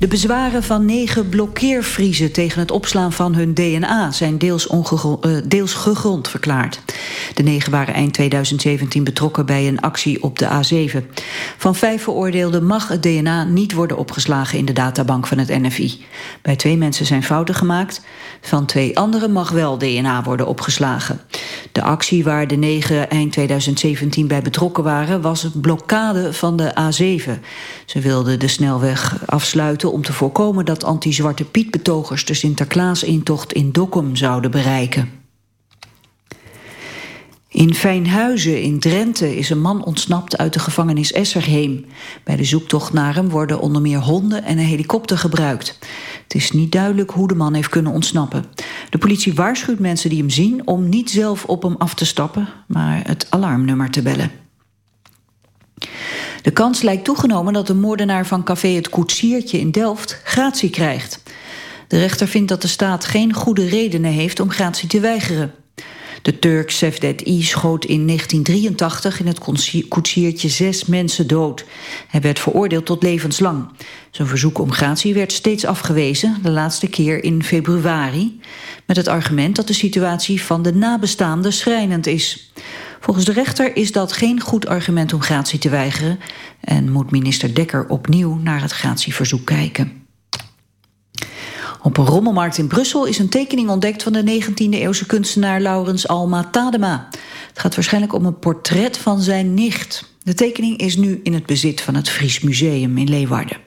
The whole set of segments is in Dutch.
De bezwaren van negen blokkeervriezen tegen het opslaan van hun DNA zijn deels, uh, deels gegrond verklaard. De negen waren eind 2017 betrokken bij een actie op de A7. Van vijf veroordeelden mag het DNA niet worden opgeslagen in de databank van het NFI. Bij twee mensen zijn fouten gemaakt. Van twee anderen mag wel DNA worden opgeslagen. De actie waar de negen eind 2017 bij betrokken waren... was het blokkade van de A7. Ze wilden de snelweg afsluiten om te voorkomen... dat anti-Zwarte Piet-betogers de Sinterklaas-intocht in Dokkum zouden bereiken. In Fijnhuizen in Drenthe is een man ontsnapt uit de gevangenis Esserheem. Bij de zoektocht naar hem worden onder meer honden en een helikopter gebruikt. Het is niet duidelijk hoe de man heeft kunnen ontsnappen. De politie waarschuwt mensen die hem zien om niet zelf op hem af te stappen, maar het alarmnummer te bellen. De kans lijkt toegenomen dat de moordenaar van café Het Koetsiertje in Delft gratie krijgt. De rechter vindt dat de staat geen goede redenen heeft om gratie te weigeren. De Turk Sefdet I schoot in 1983 in het koetsiertje zes mensen dood. Hij werd veroordeeld tot levenslang. Zijn verzoek om gratie werd steeds afgewezen, de laatste keer in februari... met het argument dat de situatie van de nabestaanden schrijnend is. Volgens de rechter is dat geen goed argument om gratie te weigeren... en moet minister Dekker opnieuw naar het gratieverzoek kijken. Op een rommelmarkt in Brussel is een tekening ontdekt van de 19e-eeuwse kunstenaar Laurens Alma Tadema. Het gaat waarschijnlijk om een portret van zijn nicht. De tekening is nu in het bezit van het Fries Museum in Leeuwarden.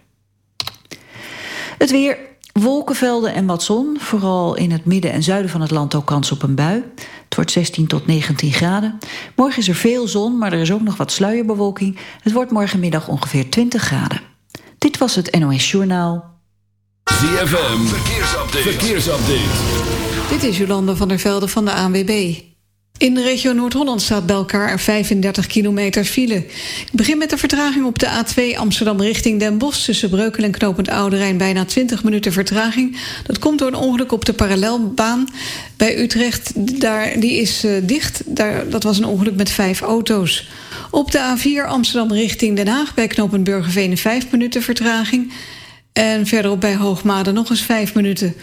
Het weer, wolkenvelden en wat zon. Vooral in het midden en zuiden van het land ook kans op een bui. Het wordt 16 tot 19 graden. Morgen is er veel zon, maar er is ook nog wat sluierbewolking. Het wordt morgenmiddag ongeveer 20 graden. Dit was het NOS Journaal. ZFM, verkeersupdate. verkeersupdate. Dit is Jolanda van der Velde van de ANWB. In de regio Noord-Holland staat bij elkaar 35 kilometer file. Ik begin met de vertraging op de A2 Amsterdam richting Den Bosch... tussen Breukelen en Knopend Oude Rijn bijna 20 minuten vertraging. Dat komt door een ongeluk op de parallelbaan bij Utrecht. Daar, die is uh, dicht, daar, dat was een ongeluk met vijf auto's. Op de A4 Amsterdam richting Den Haag bij Knopend Burgerveen 5 minuten vertraging... En verderop bij Hoogmade nog eens vijf minuten.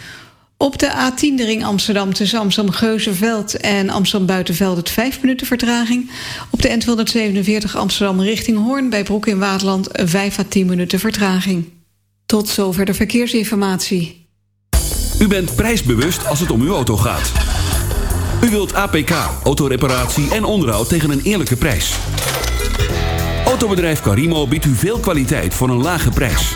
Op de A10 de ring Amsterdam tussen Amsterdam-Geuzenveld en Amsterdam-Buitenveld het 5 minuten vertraging. Op de N247 Amsterdam richting Hoorn bij Broek in Waterland 5 à 10 minuten vertraging. Tot zover de verkeersinformatie. U bent prijsbewust als het om uw auto gaat. U wilt APK, autoreparatie en onderhoud tegen een eerlijke prijs. Autobedrijf Carimo biedt u veel kwaliteit voor een lage prijs.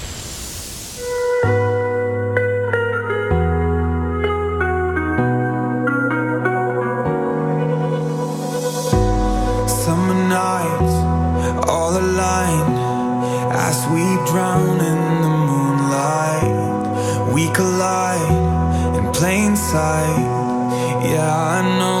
collide in plain sight. Yeah, I know.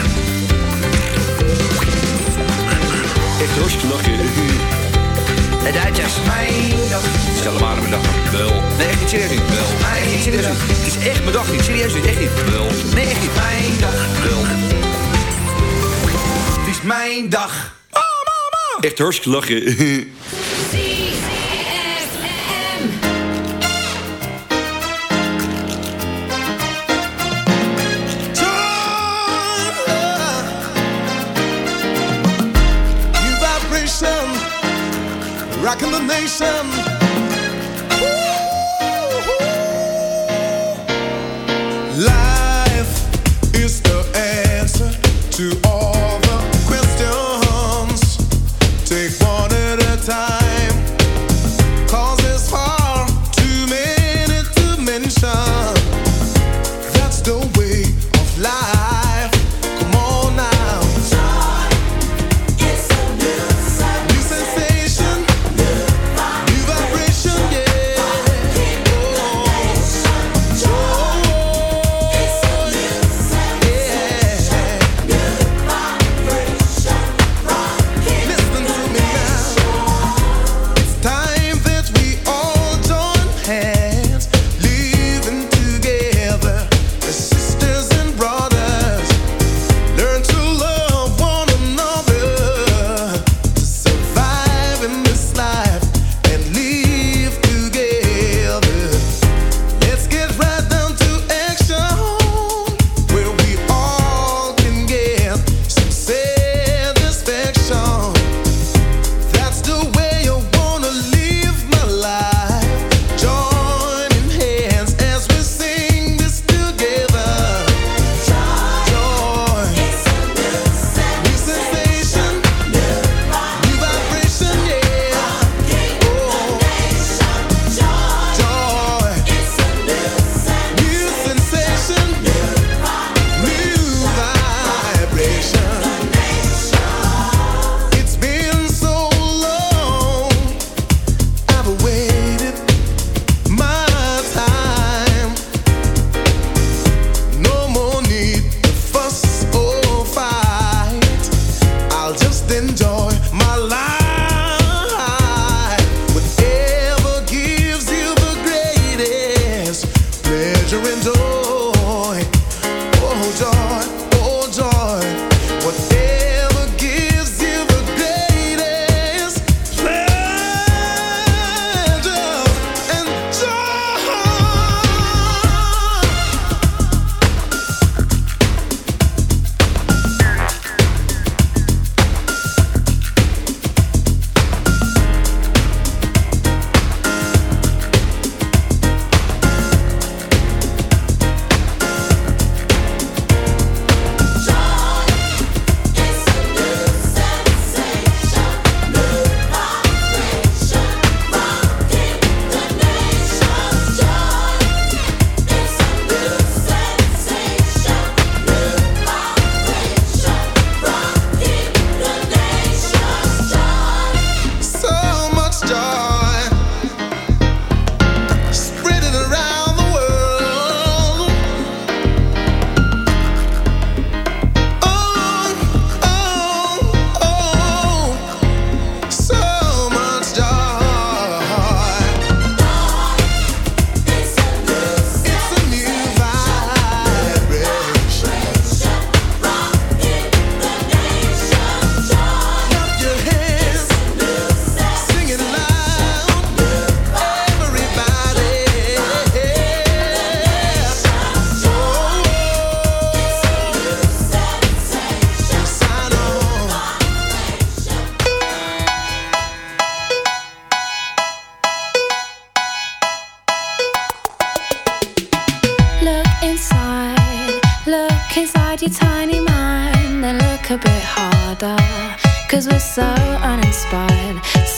Echt hartstikke lachen. De Duitsers. Mijn dag. Stel maar mijn dag. Wel. Nee, echt niet serieus niet. Wel. Nee, echt niet serieus niet. Het is echt mijn dag niet. Serieus niet. Echt niet. Wel. Nee, echt niet. Mijn dag. Wel. Het is mijn dag. Oh, mama. Echt hartstikke lachen. Rocking the nation.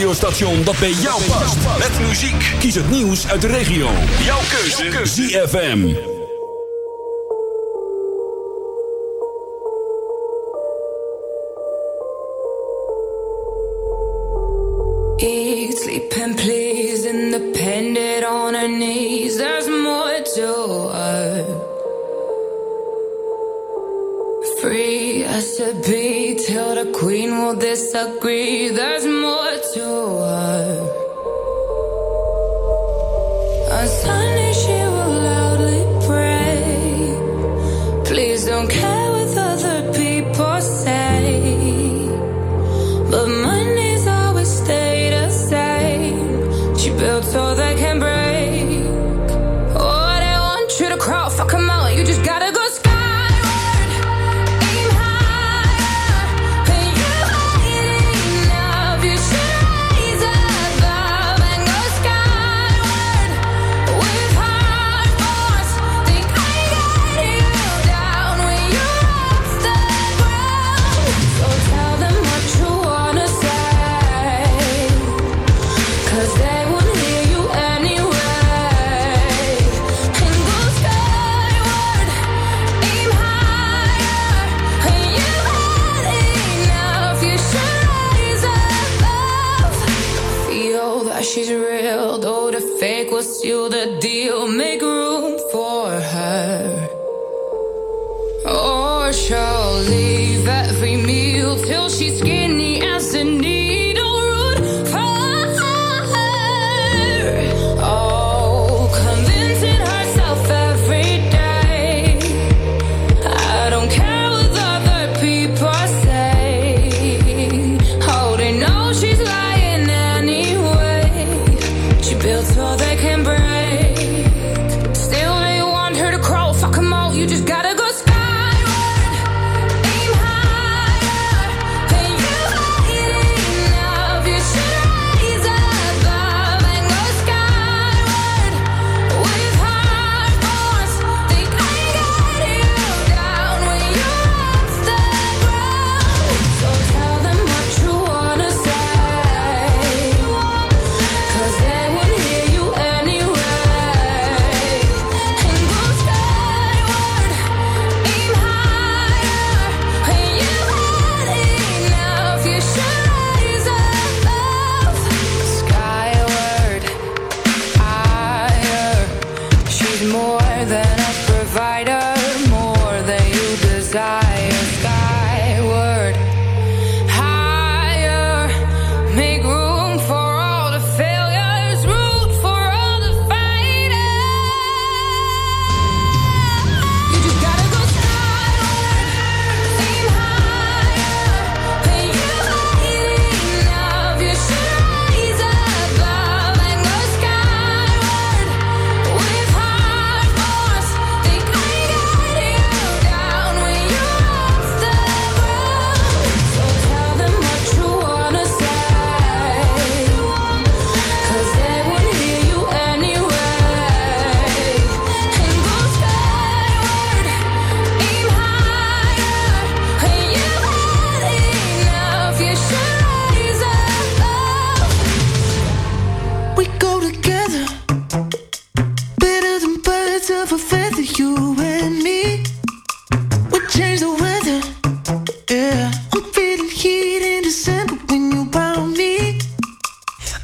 radiostation dat bij jou past. Met muziek. Kies het nieuws uit de regio. Jouw keuze. ZFM. Eat, sleep and please. Independent on her knees. There's more to her. Free as a be. till the queen will disagree. There's more to her. On Sunday she.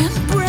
I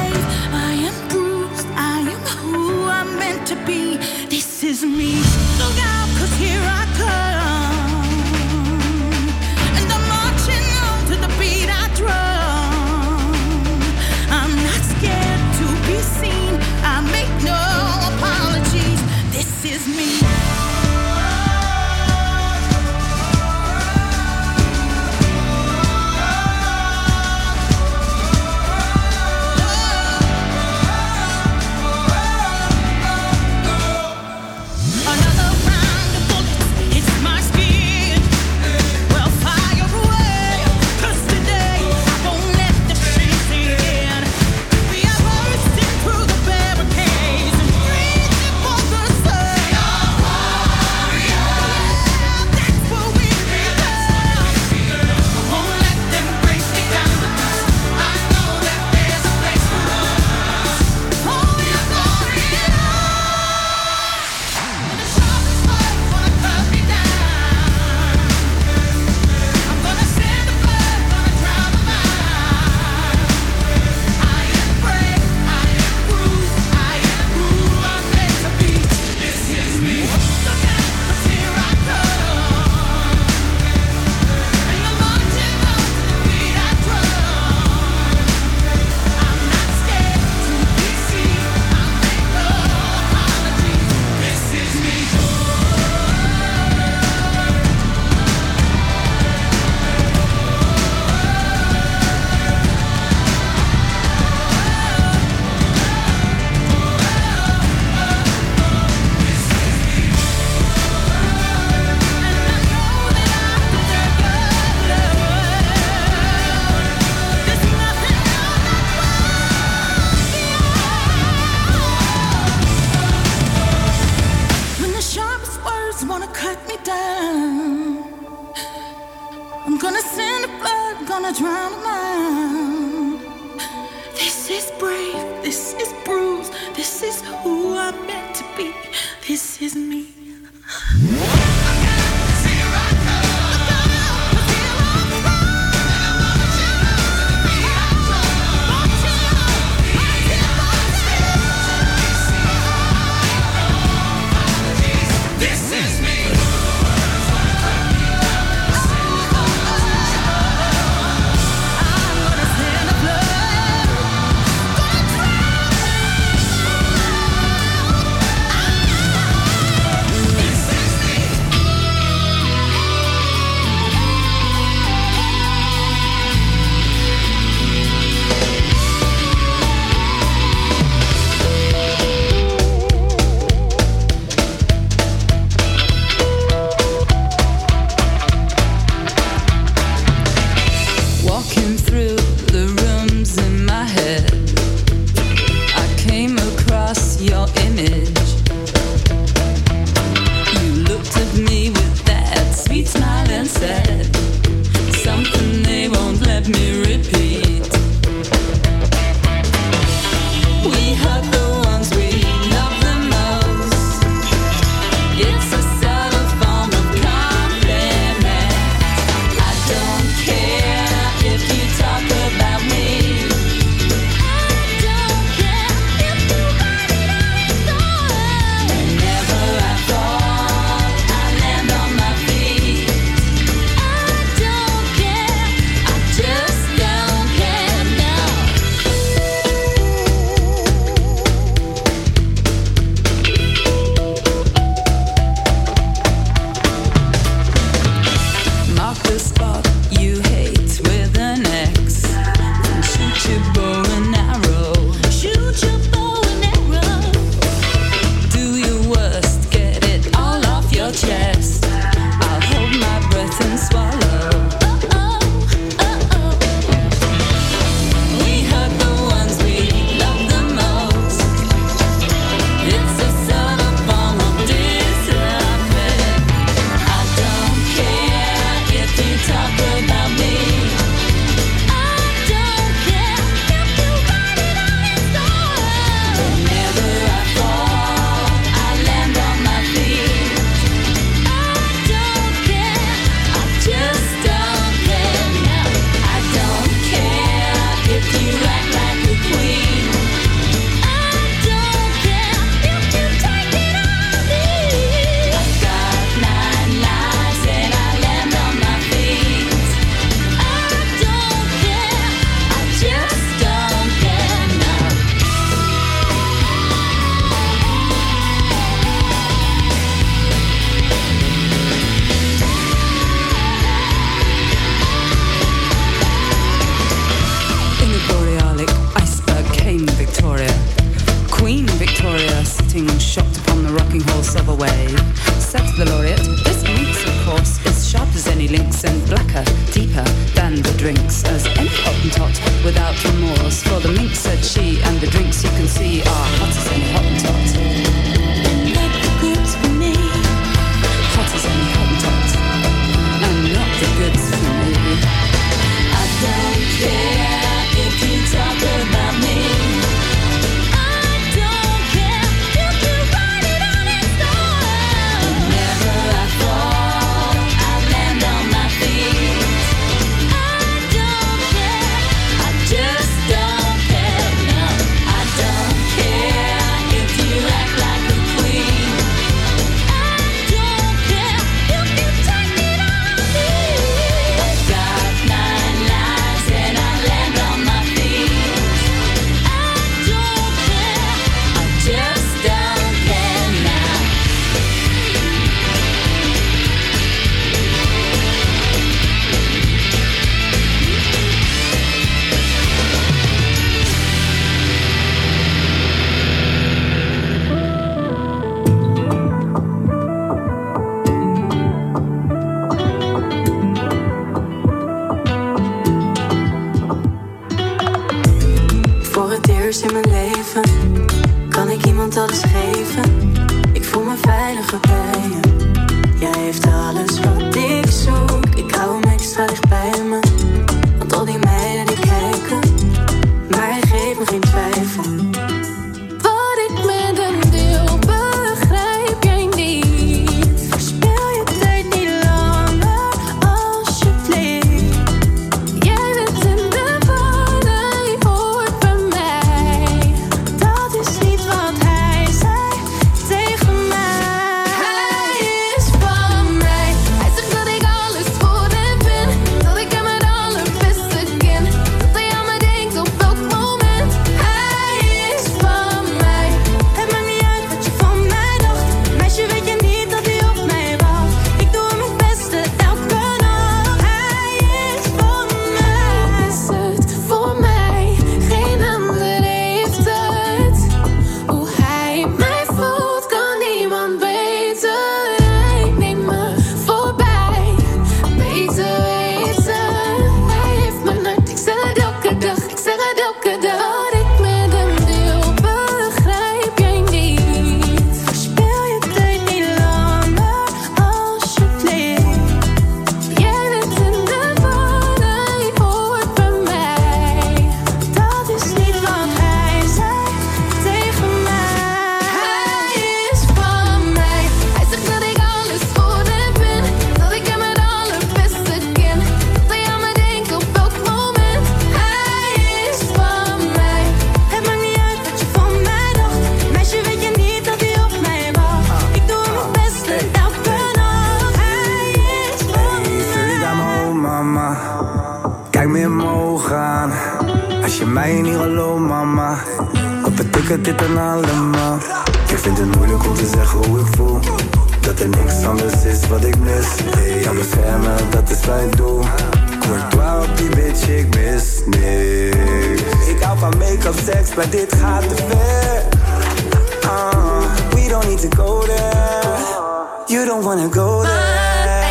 she,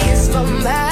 Hij is van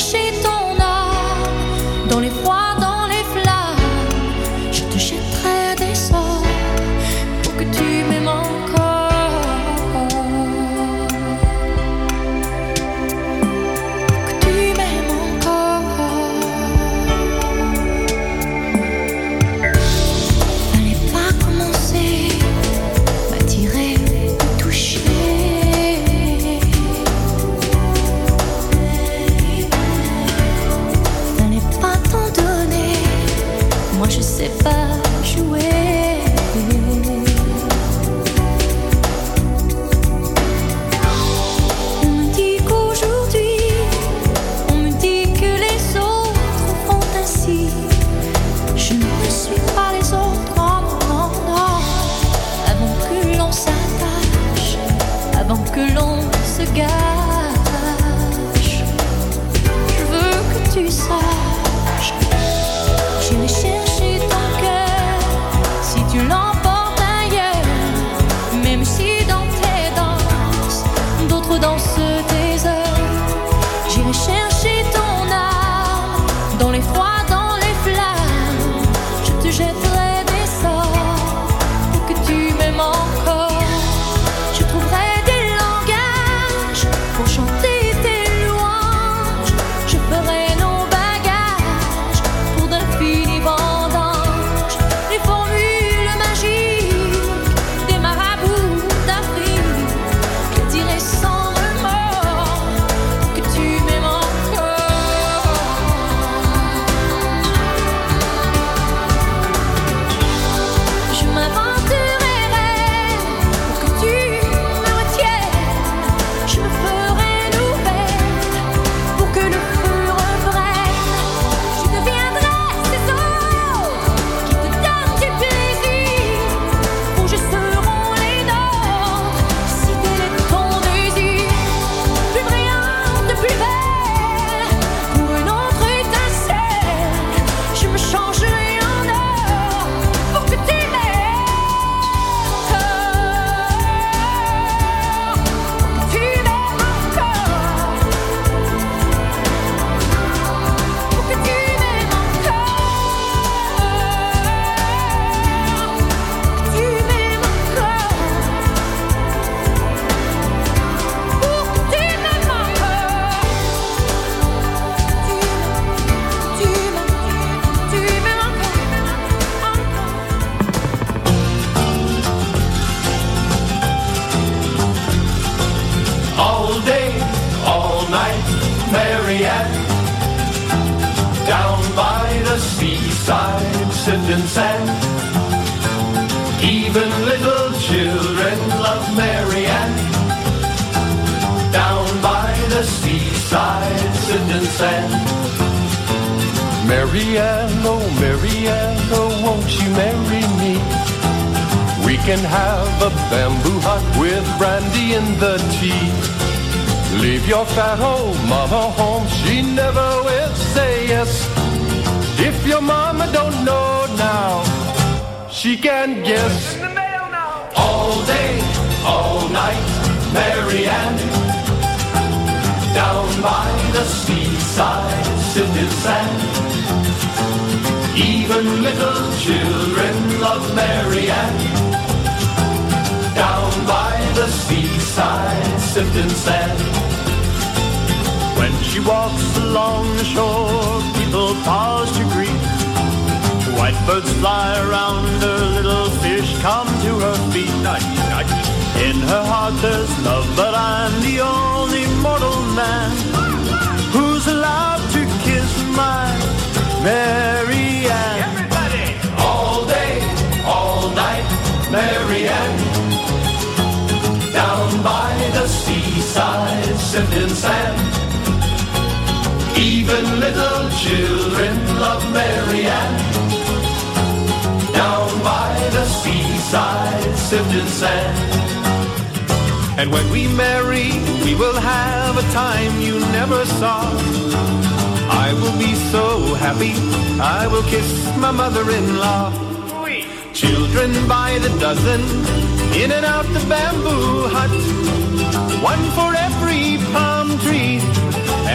don't know now. She can guess. All day, all night, Mary Ann. Down by the seaside, city sand. Even little children love Mary Ann. Down by the seaside, sifting sand. When she walks along the shore, people pause to greet White birds fly around her, little fish come to her feet. In her heart there's love, but I'm the only mortal man who's allowed to kiss my Mary Ann. Everybody! All day, all night, Mary Ann. Down by the seaside, sipping sand. Even little children love Mary Ann. Seaside, sifted sand. And when we marry, we will have a time you never saw. I will be so happy, I will kiss my mother-in-law. Children by the dozen, in and out the bamboo hut. One for every palm tree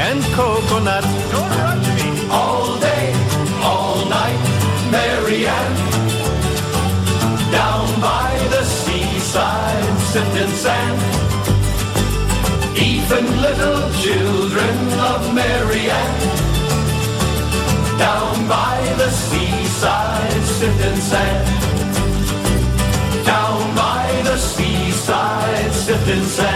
and coconut. Go around me all day, all night, Marianne. Down by the seaside, sifting sand. Even little children of Marianne. Down by the seaside, sifting sand. Down by the seaside, sifting sand.